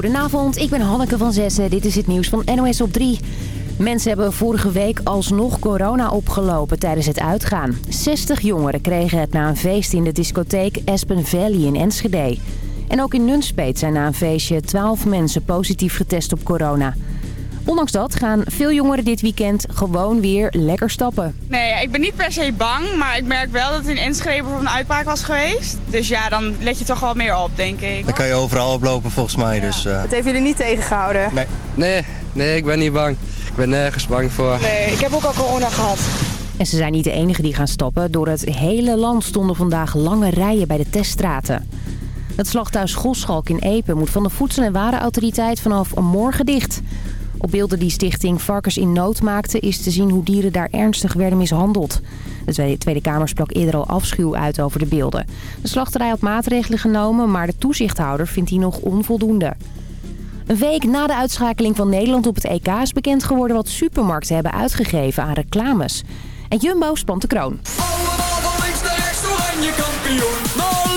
Goedenavond, ik ben Hanneke van Zessen. Dit is het nieuws van NOS op 3. Mensen hebben vorige week alsnog corona opgelopen tijdens het uitgaan. 60 jongeren kregen het na een feest in de discotheek Aspen Valley in Enschede. En ook in Nunspeet zijn na een feestje 12 mensen positief getest op corona. Ondanks dat gaan veel jongeren dit weekend gewoon weer lekker stappen. Nee, ik ben niet per se bang, maar ik merk wel dat het in Enschede een uitbraak was geweest. Dus ja, dan let je toch wel meer op, denk ik. Dan kan je overal oplopen volgens mij, dus... Uh... Het heeft jullie niet tegengehouden? Nee. Nee, nee, ik ben niet bang. Ik ben nergens bang voor. Nee, ik heb ook al corona gehad. En ze zijn niet de enige die gaan stappen. Door het hele land stonden vandaag lange rijen bij de teststraten. Het slachthuis Goschalk in Epen moet van de Voedsel- en Warenautoriteit vanaf morgen dicht. Op beelden die stichting Varkens in Nood maakte is te zien hoe dieren daar ernstig werden mishandeld. De Tweede Kamer sprak eerder al afschuw uit over de beelden. De slachterij had maatregelen genomen, maar de toezichthouder vindt die nog onvoldoende. Een week na de uitschakeling van Nederland op het EK is bekend geworden wat supermarkten hebben uitgegeven aan reclames. En Jumbo spant de kroon. Allemaal kampioen.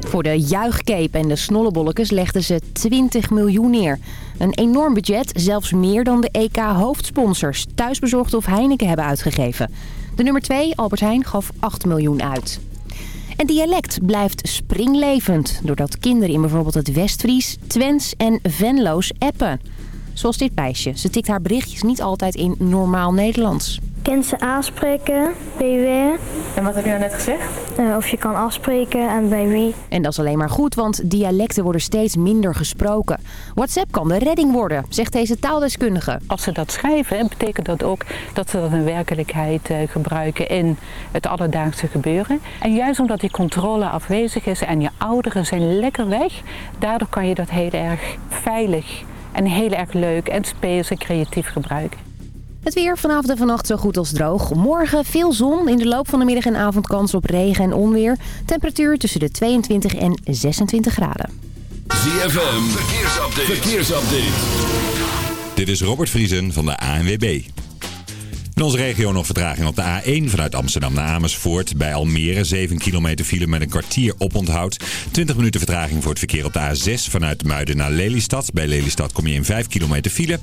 Voor de juichcape en de snollebolletjes legden ze 20 miljoen neer. Een enorm budget, zelfs meer dan de EK-hoofdsponsors... Thuisbezorgd of Heineken hebben uitgegeven. De nummer 2, Albert Heijn, gaf 8 miljoen uit. En dialect blijft springlevend... doordat kinderen in bijvoorbeeld het Westfries, Twents en Venlo's appen. Zoals dit meisje. Ze tikt haar berichtjes niet altijd in normaal Nederlands. Kent ze aanspreken, bij wie. En wat heb je nou net gezegd? Uh, of je kan afspreken en bij wie. En dat is alleen maar goed, want dialecten worden steeds minder gesproken. WhatsApp kan de redding worden, zegt deze taaldeskundige. Als ze dat schrijven, betekent dat ook dat ze dat in werkelijkheid uh, gebruiken in het alledaagse gebeuren. En juist omdat die controle afwezig is en je ouderen zijn lekker weg, daardoor kan je dat heel erg veilig en heel erg leuk en speels en creatief gebruiken. Het weer vanavond en vannacht zo goed als droog. Morgen veel zon. In de loop van de middag en avond kans op regen en onweer. Temperatuur tussen de 22 en 26 graden. ZFM, verkeersupdate. verkeersupdate. Dit is Robert Vriesen van de ANWB. In onze regio nog vertraging op de A1 vanuit Amsterdam naar Amersfoort. Bij Almere 7 kilometer file met een kwartier oponthoud. 20 minuten vertraging voor het verkeer op de A6 vanuit Muiden naar Lelystad. Bij Lelystad kom je in 5 kilometer file.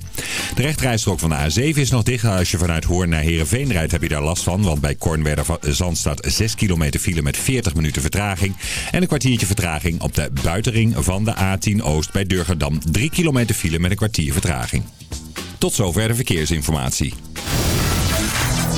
De rechterrijstrook van de A7 is nog dicht. Als je vanuit Hoorn naar Heerenveen rijdt heb je daar last van. Want bij Kornwerder Zand staat 6 kilometer file met 40 minuten vertraging. En een kwartiertje vertraging op de buitenring van de A10 Oost bij Durgerdam. 3 kilometer file met een kwartier vertraging. Tot zover de verkeersinformatie.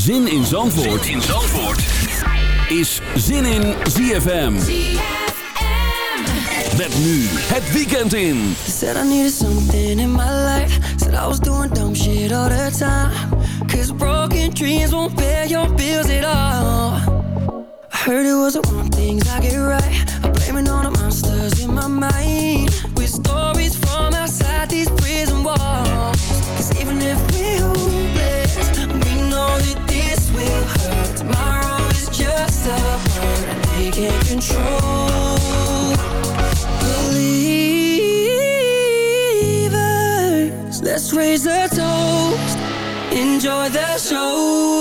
Zin in Zandvoort, zin in Zandvoort. is Zin in ZFM. Met nu het weekend in. Said I needed something in my life. Said I was doing dumb shit all the time. Cause broken dreams won't pay your bills at all. I heard it was the wrong things I get right. I'm blaming all the monsters in my mind. With stories from outside these prison walls. Cause even if can't control Believers. Let's raise a toast. Enjoy the show.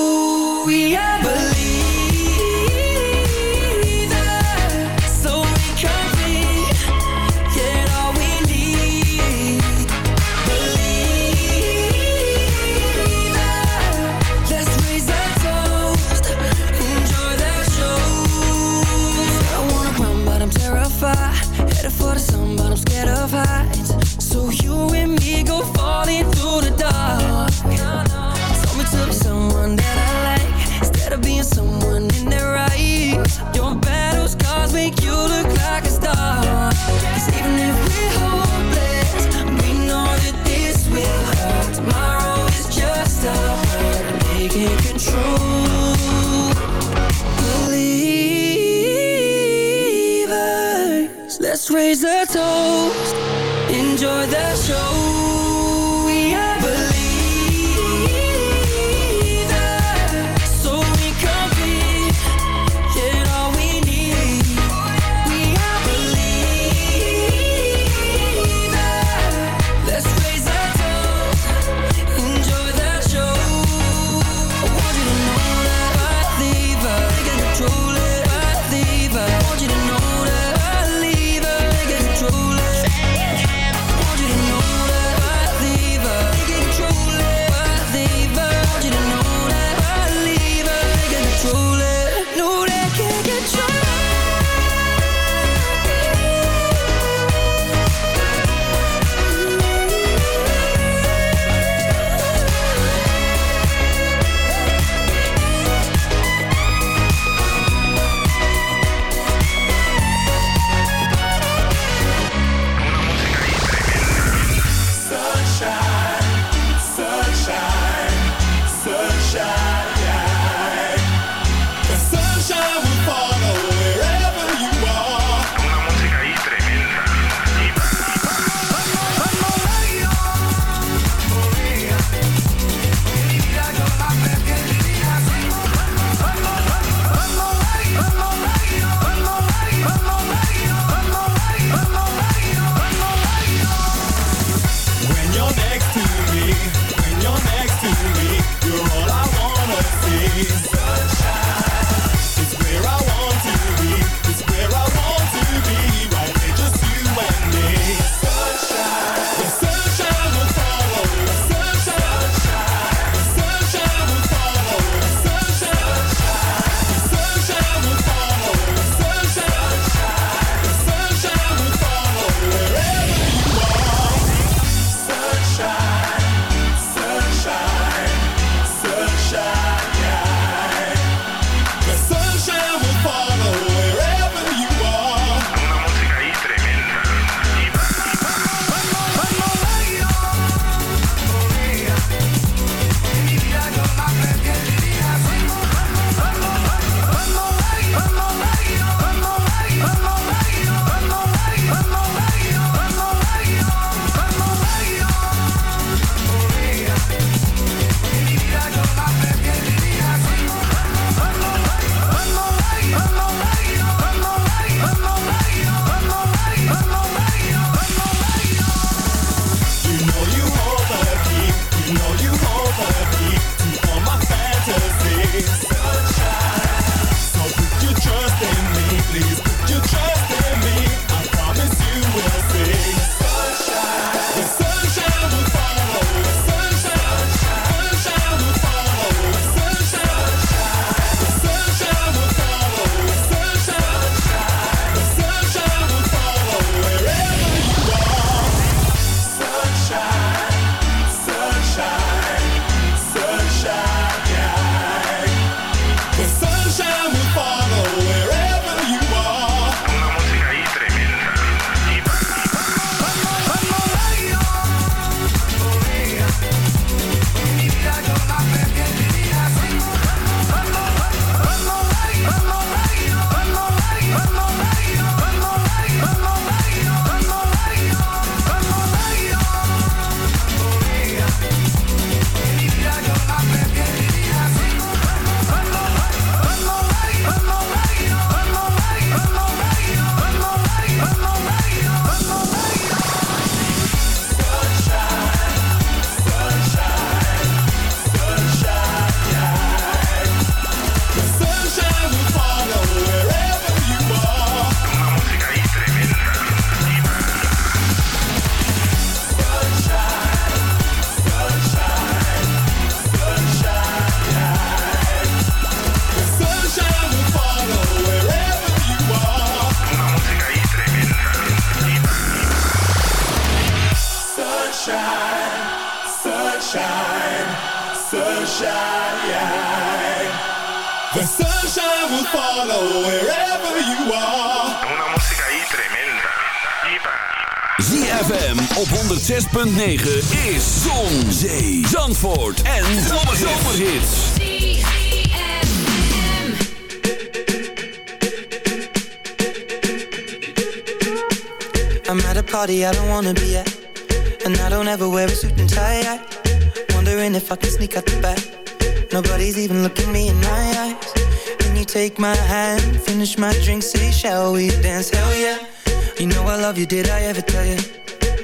You know I love you, did I ever tell you?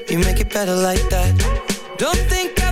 You make it better like that. Don't think I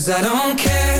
Cause I don't care.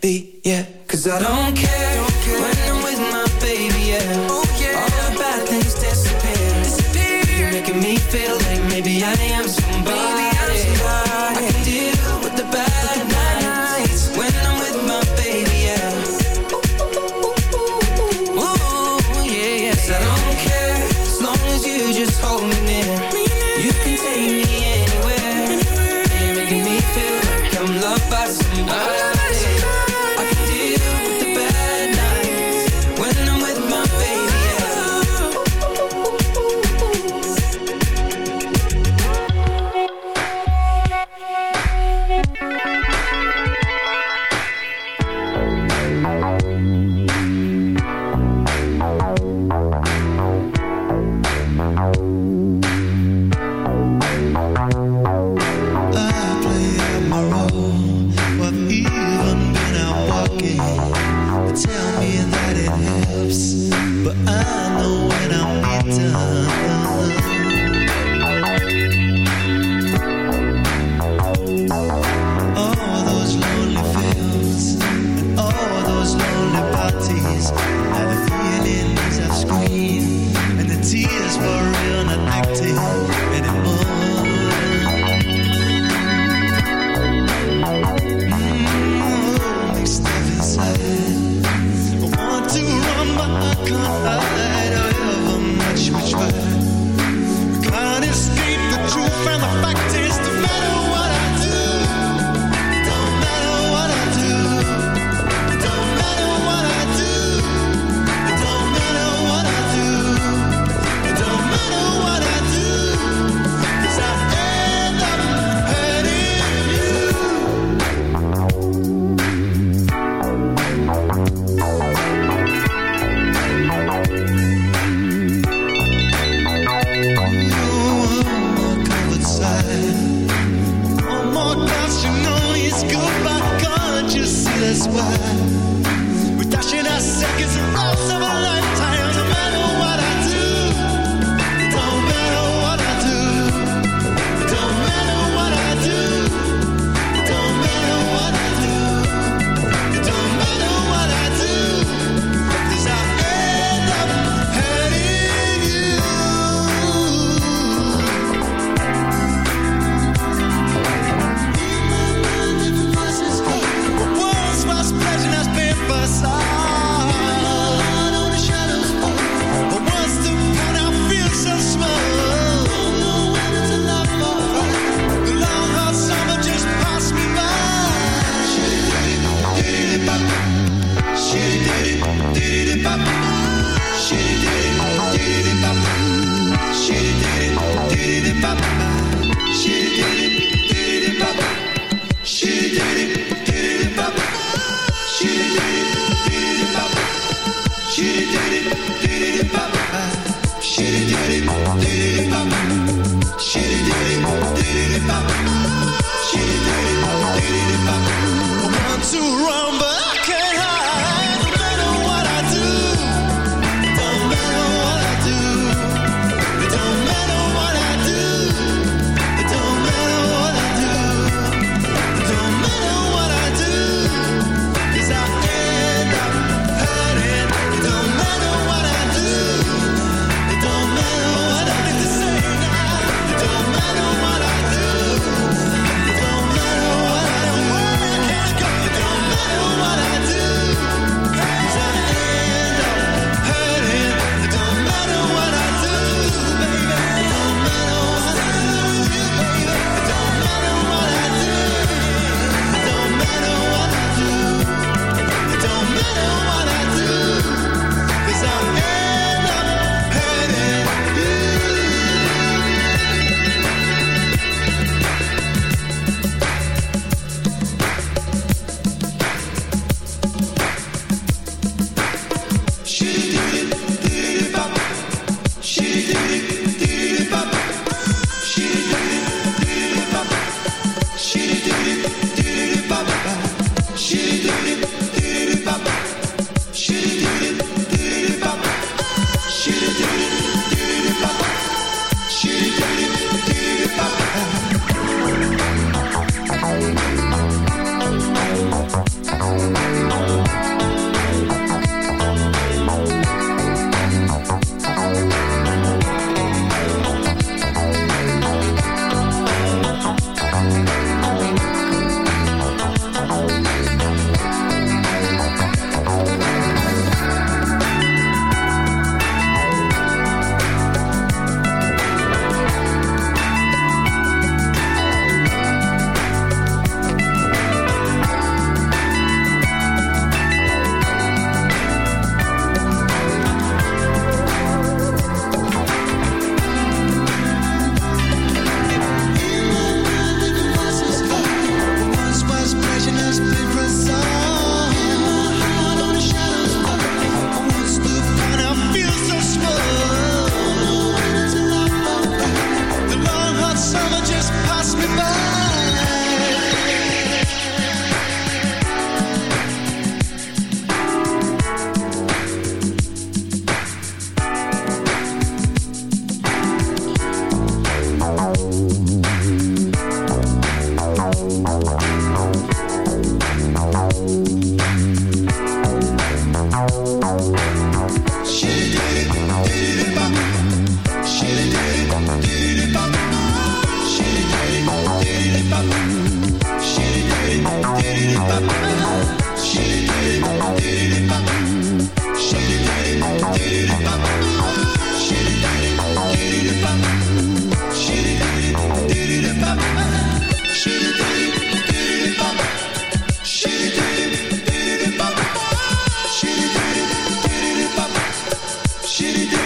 Shitty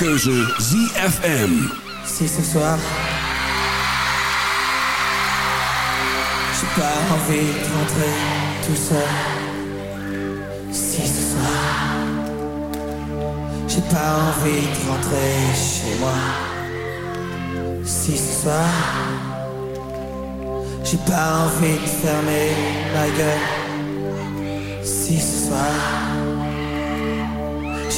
keuze ZFM. Si ce soir, j'ai pas envie de rentrer tout seul. Si ce soir, j'ai pas envie de rentrer chez moi. Si ce soir, j'ai pas envie de fermer ma gueule. Si ce soir.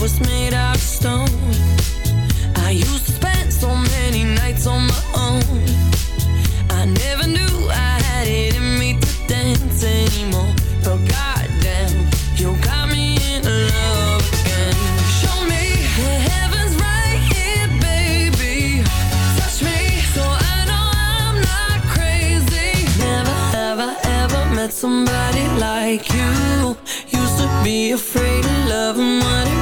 was made out of stone. I used to spend so many nights on my own. I never knew I had it in me to dance anymore. But goddamn, you got me in love again. Show me heaven's right here, baby. Touch me so I know I'm not crazy. Never, ever, ever met somebody like you. Used to be afraid of loving money.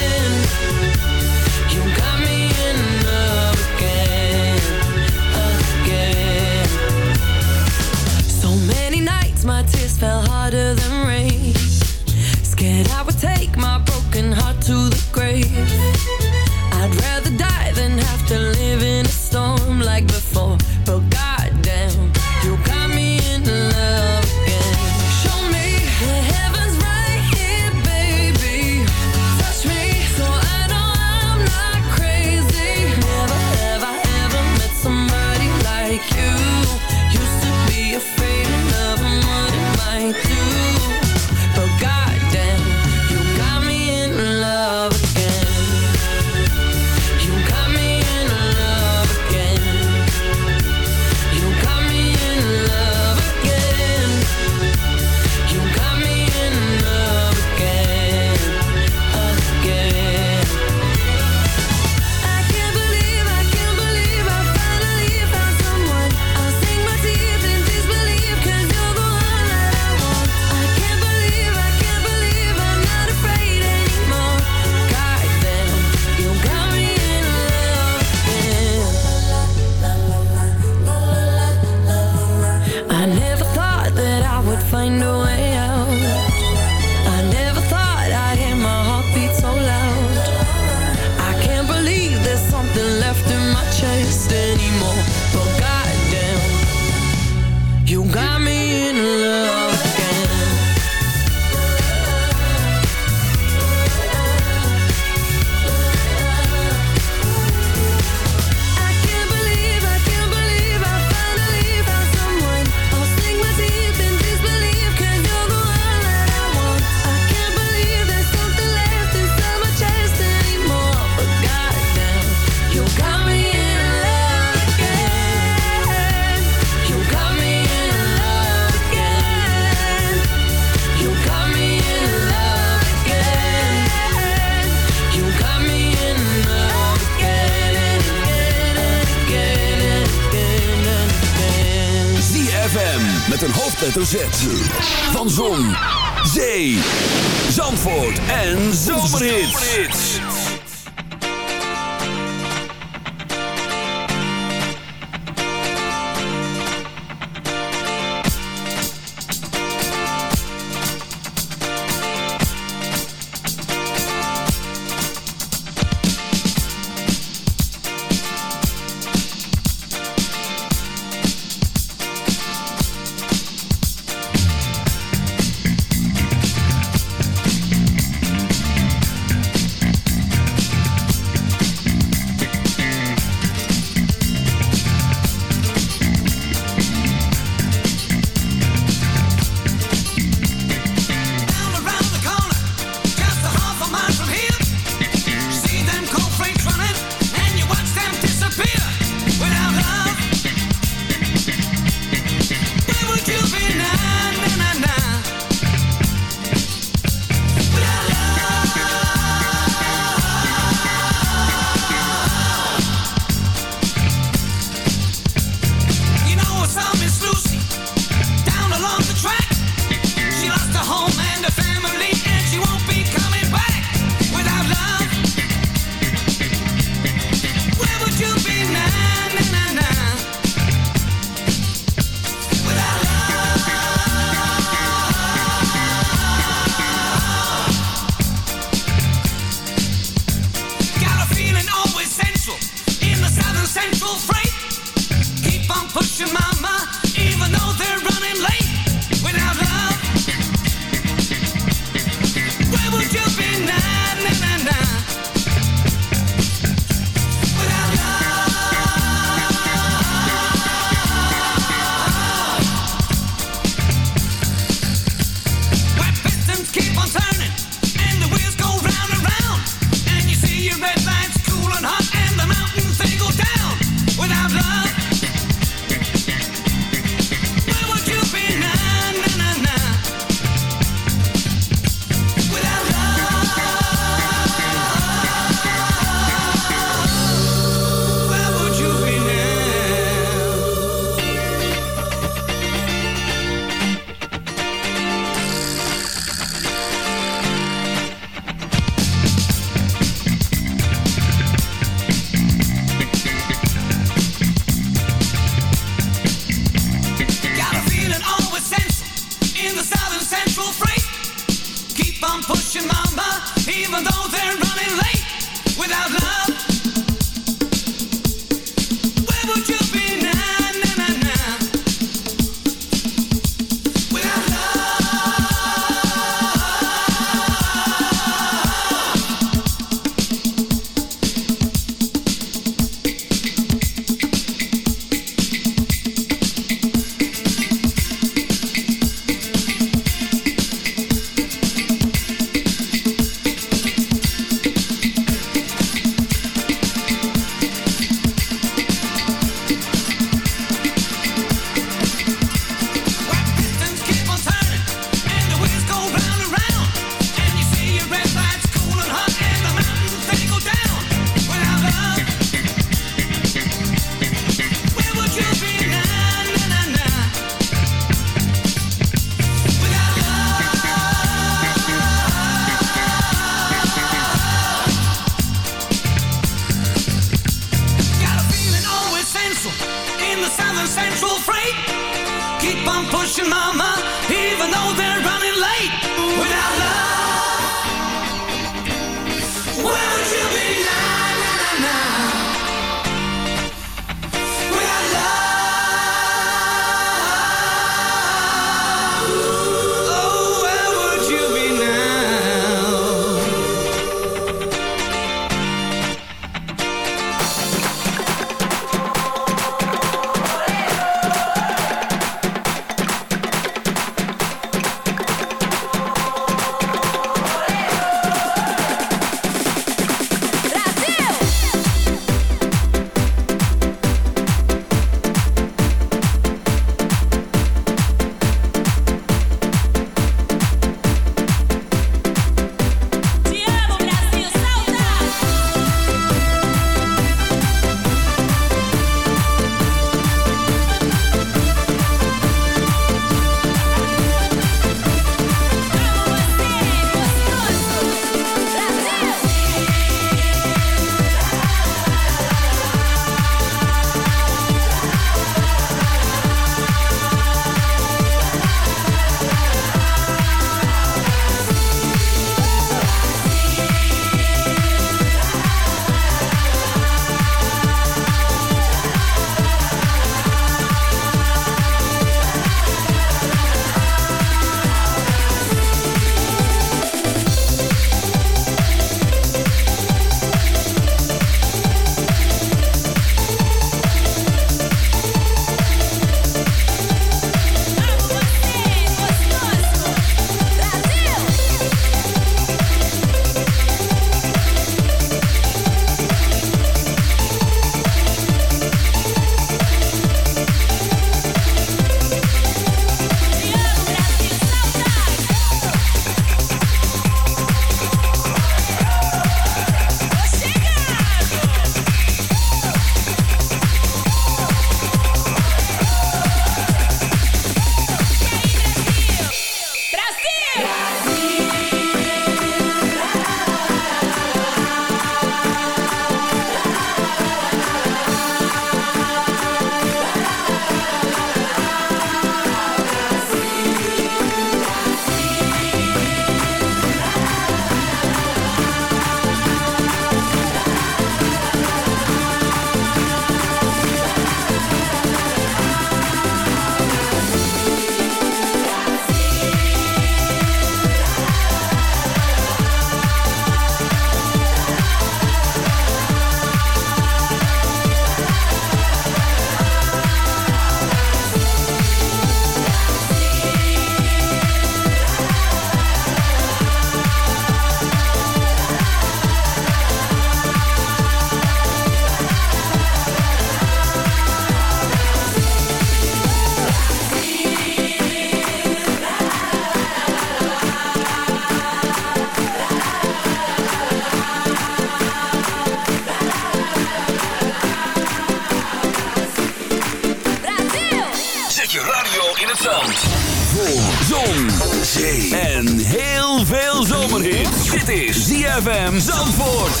ZFM Zandvoort.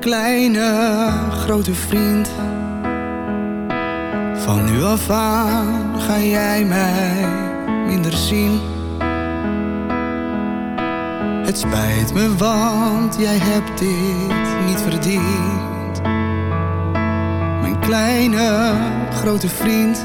Kleine, grote vriend. Van nu af aan ga jij mij minder zien. Het spijt me, want jij hebt dit niet verdiend. Mijn kleine, grote vriend.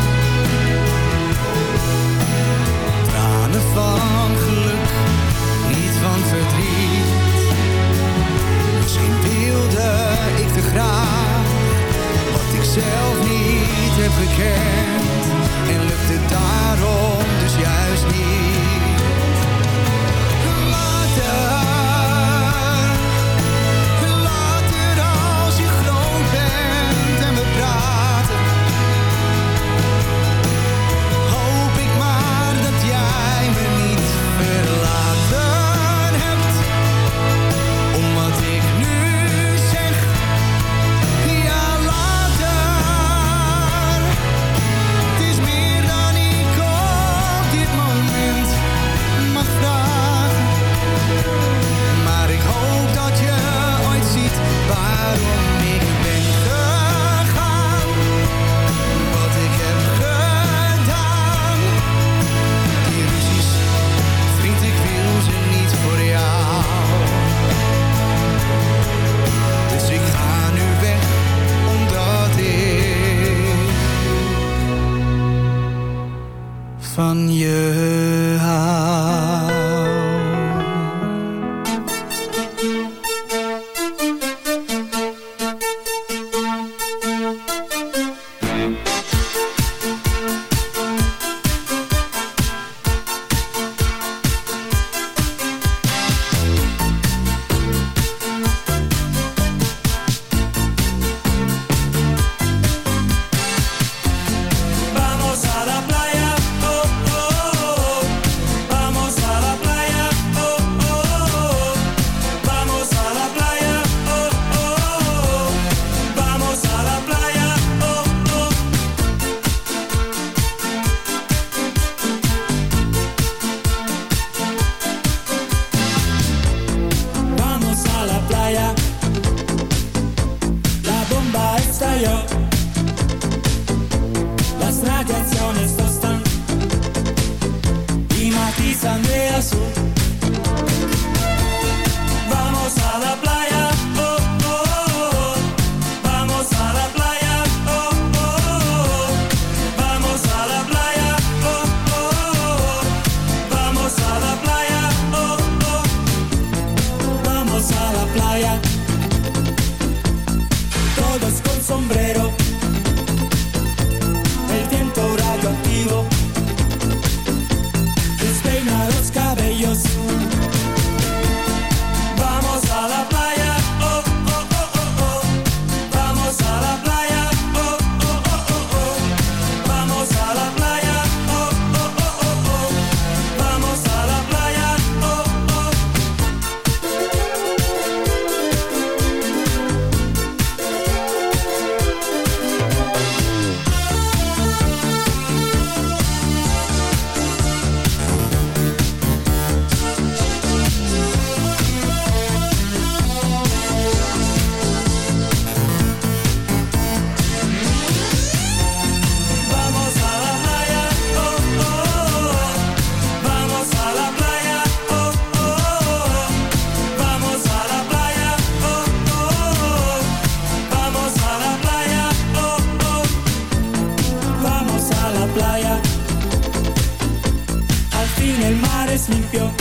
limpio.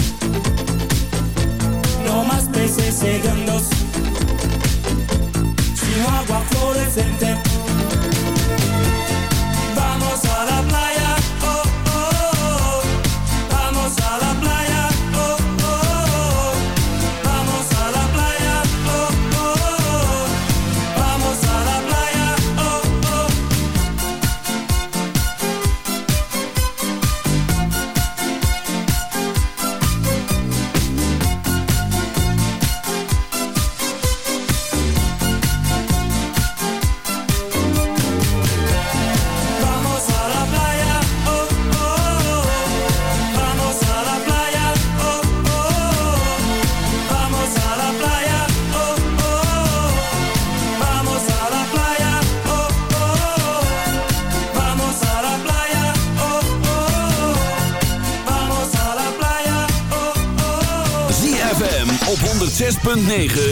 9.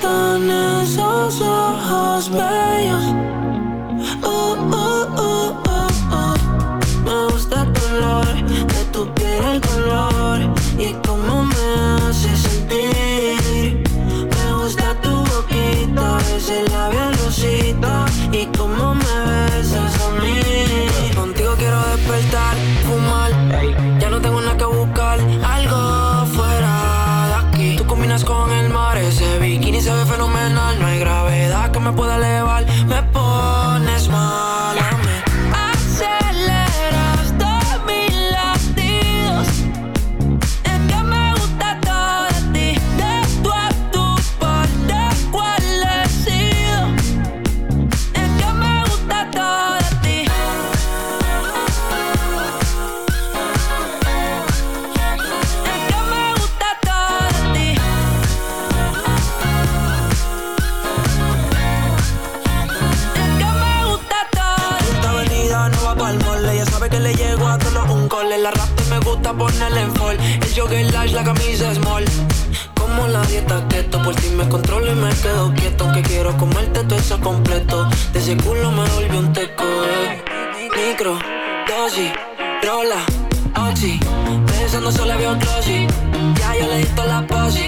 dan is al zo bij je. Oh, oh, oh, oh, oh. Me gusta tu olor De tu piel el color Y controlo y me quedo quieto Aunque quiero comerte todo eso completo. De ese culo me volvió un teco. Eh. Micro, dosis, rola, oxi. Pensando solo había otro Ya yo le di la posi.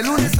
De lunes a